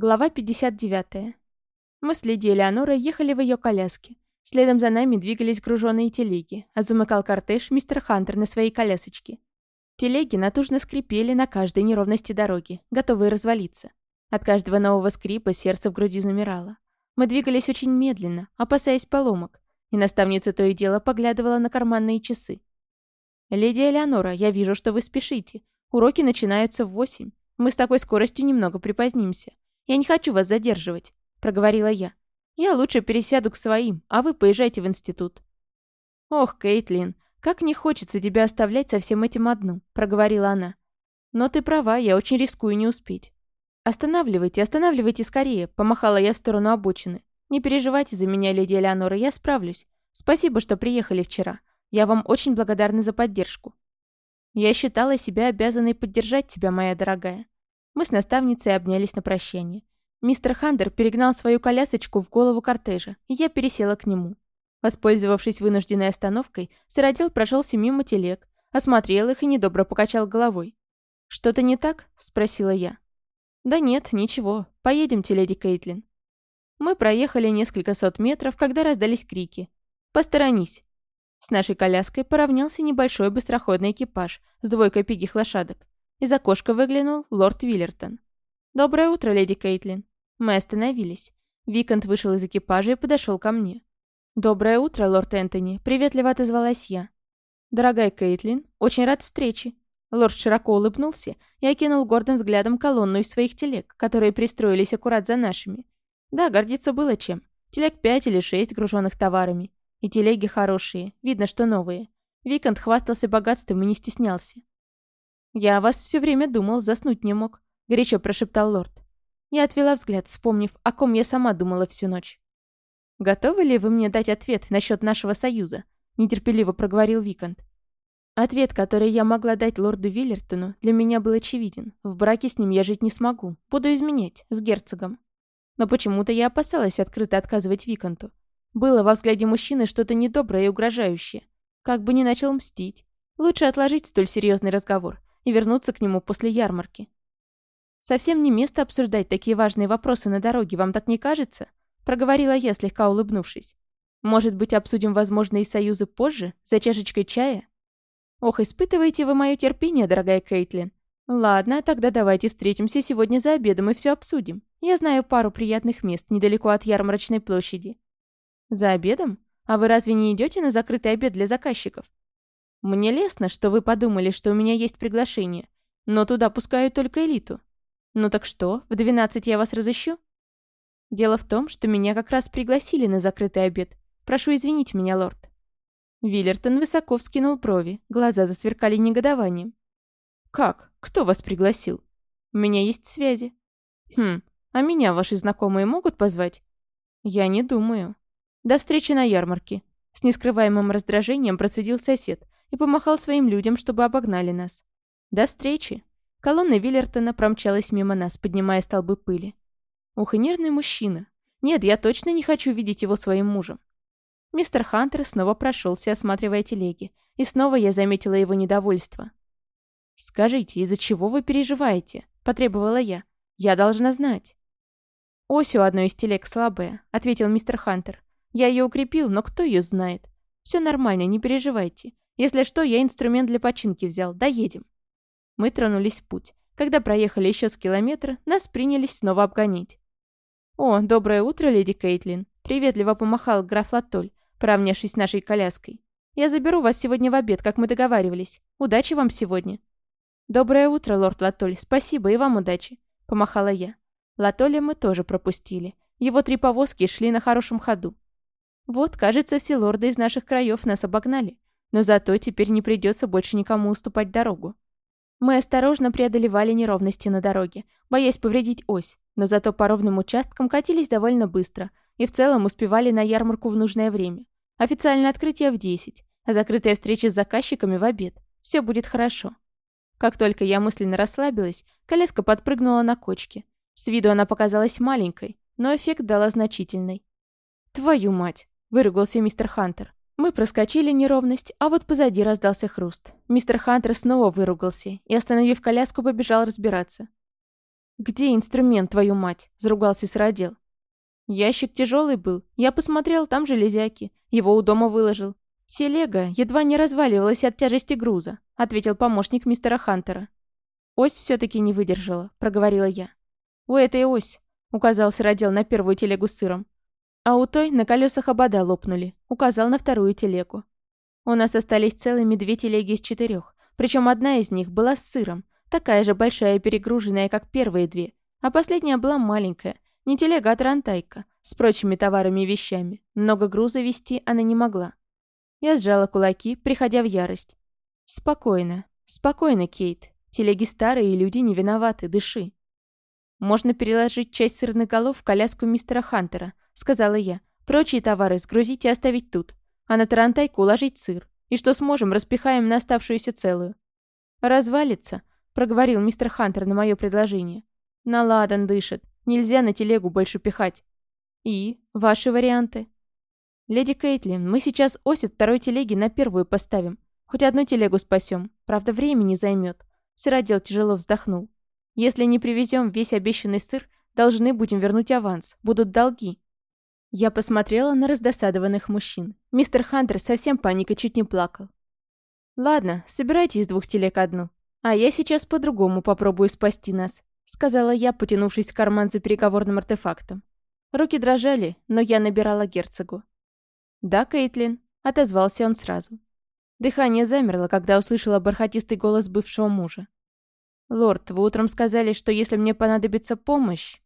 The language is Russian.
Глава 59. Мы с Лидией Элеонорой ехали в ее коляске. Следом за нами двигались груженные телеги, а замыкал кортеж мистер Хантер на своей колясочке. Телеги натужно скрипели на каждой неровности дороги, готовые развалиться. От каждого нового скрипа сердце в груди замирало. Мы двигались очень медленно, опасаясь поломок, и наставница то и дело поглядывала на карманные часы. «Леди Элеонора, я вижу, что вы спешите. Уроки начинаются в восемь. Мы с такой скоростью немного припозднимся. «Я не хочу вас задерживать», — проговорила я. «Я лучше пересяду к своим, а вы поезжайте в институт». «Ох, Кейтлин, как не хочется тебя оставлять со всем этим одну», — проговорила она. «Но ты права, я очень рискую не успеть». «Останавливайте, останавливайте скорее», — помахала я в сторону обочины. «Не переживайте за меня, леди Элеонора, я справлюсь. Спасибо, что приехали вчера. Я вам очень благодарна за поддержку». Я считала себя обязанной поддержать тебя, моя дорогая. Мы с наставницей обнялись на прощание. Мистер Хандер перегнал свою колясочку в голову кортежа, и я пересела к нему. Воспользовавшись вынужденной остановкой, сыродел прошелся мимо телег, осмотрел их и недобро покачал головой. «Что-то не так?» – спросила я. «Да нет, ничего. Поедемте, леди Кейтлин». Мы проехали несколько сот метров, когда раздались крики. «Посторонись!» С нашей коляской поравнялся небольшой быстроходный экипаж с двойкой пигих лошадок. Из окошка выглянул лорд Виллертон. «Доброе утро, леди Кейтлин». Мы остановились. Викант вышел из экипажа и подошел ко мне. «Доброе утро, лорд Энтони», — приветливо отозвалась я. «Дорогая Кейтлин, очень рад встрече». Лорд широко улыбнулся и окинул гордым взглядом колонну из своих телег, которые пристроились аккурат за нашими. Да, гордиться было чем. Телег пять или шесть, груженных товарами. И телеги хорошие, видно, что новые. Викант хвастался богатством и не стеснялся. «Я о вас все время думал, заснуть не мог», — горячо прошептал лорд. Я отвела взгляд, вспомнив, о ком я сама думала всю ночь. «Готовы ли вы мне дать ответ насчет нашего союза?» — нетерпеливо проговорил Викант. Ответ, который я могла дать лорду Виллертону, для меня был очевиден. В браке с ним я жить не смогу. Буду изменять, с герцогом. Но почему-то я опасалась открыто отказывать Виканту. Было во взгляде мужчины что-то недоброе и угрожающее. Как бы ни начал мстить. Лучше отложить столь серьезный разговор и вернуться к нему после ярмарки. «Совсем не место обсуждать такие важные вопросы на дороге, вам так не кажется?» Проговорила я, слегка улыбнувшись. «Может быть, обсудим возможные союзы позже, за чашечкой чая?» «Ох, испытываете вы мое терпение, дорогая Кейтлин. Ладно, тогда давайте встретимся сегодня за обедом и все обсудим. Я знаю пару приятных мест недалеко от ярмарочной площади». «За обедом? А вы разве не идете на закрытый обед для заказчиков?» Мне лестно, что вы подумали, что у меня есть приглашение, но туда пускают только элиту. Ну так что, в 12 я вас разыщу? Дело в том, что меня как раз пригласили на закрытый обед. Прошу извинить меня, лорд. Виллертон высоко вскинул брови, глаза засверкали негодованием. «Как? Кто вас пригласил?» «У меня есть связи». «Хм, а меня ваши знакомые могут позвать?» «Я не думаю». «До встречи на ярмарке». С нескрываемым раздражением процедил сосед, и помахал своим людям, чтобы обогнали нас. До встречи. Колонна Виллертона промчалась мимо нас, поднимая столбы пыли. Ух, и нервный мужчина. Нет, я точно не хочу видеть его своим мужем. Мистер Хантер снова прошелся, осматривая телеги, и снова я заметила его недовольство. «Скажите, из-за чего вы переживаете?» – потребовала я. «Я должна знать». «Ось у одной из телег слабая», – ответил мистер Хантер. «Я ее укрепил, но кто ее знает? Все нормально, не переживайте. Если что, я инструмент для починки взял. Доедем». Мы тронулись в путь. Когда проехали еще с километра, нас принялись снова обгонять. «О, доброе утро, леди Кейтлин!» Приветливо помахал граф Латоль, поравнявшись нашей коляской. «Я заберу вас сегодня в обед, как мы договаривались. Удачи вам сегодня!» «Доброе утро, лорд Латоль. Спасибо, и вам удачи!» Помахала я. Латоля мы тоже пропустили. Его три повозки шли на хорошем ходу. Вот, кажется, все лорды из наших краев нас обогнали. Но зато теперь не придется больше никому уступать дорогу. Мы осторожно преодолевали неровности на дороге, боясь повредить ось, но зато по ровным участкам катились довольно быстро и в целом успевали на ярмарку в нужное время. Официальное открытие в 10, а закрытая встреча с заказчиками в обед. Все будет хорошо. Как только я мысленно расслабилась, коляска подпрыгнула на кочке. С виду она показалась маленькой, но эффект дала значительный. «Твою мать!» – выругался мистер Хантер. Мы проскочили неровность, а вот позади раздался хруст. Мистер Хантер снова выругался и, остановив коляску, побежал разбираться. «Где инструмент, твою мать?» – заругался сыродел. Ящик тяжелый был. Я посмотрел, там железяки. Его у дома выложил. Телега едва не разваливалась от тяжести груза, ответил помощник мистера Хантера. Ось все-таки не выдержала, проговорила я. У этой ось, указал сыродел на первую телегу с сыром. А у той на колесах обода лопнули, указал на вторую телегу. У нас остались целыми две телеги из четырех, причем одна из них была с сыром, такая же большая и перегруженная, как первые две, а последняя была маленькая, не телега, а тарантайка, с прочими товарами и вещами. Много груза вести она не могла. Я сжала кулаки, приходя в ярость. «Спокойно, спокойно, Кейт. Телеги старые, и люди не виноваты, дыши». «Можно переложить часть сырных голов в коляску мистера Хантера», — сказала я. «Прочие товары сгрузить и оставить тут, а на тарантайку уложить сыр. И что сможем, распихаем на оставшуюся целую». «Развалится», — проговорил мистер Хантер на мое предложение. «Наладан дышит. Нельзя на телегу больше пихать. И? Ваши варианты? Леди Кейтлин, мы сейчас ось от второй телеги на первую поставим. Хоть одну телегу спасем. Правда, времени займет. Сыродел тяжело вздохнул. Если не привезем весь обещанный сыр, должны будем вернуть аванс. Будут долги. Я посмотрела на раздосадованных мужчин. Мистер Хантер совсем паника чуть не плакал. «Ладно, собирайте из двух телег одну. А я сейчас по-другому попробую спасти нас сказала я, потянувшись в карман за переговорным артефактом. Руки дрожали, но я набирала герцогу. «Да, Кейтлин», — отозвался он сразу. Дыхание замерло, когда услышала бархатистый голос бывшего мужа. «Лорд, вы утром сказали, что если мне понадобится помощь...»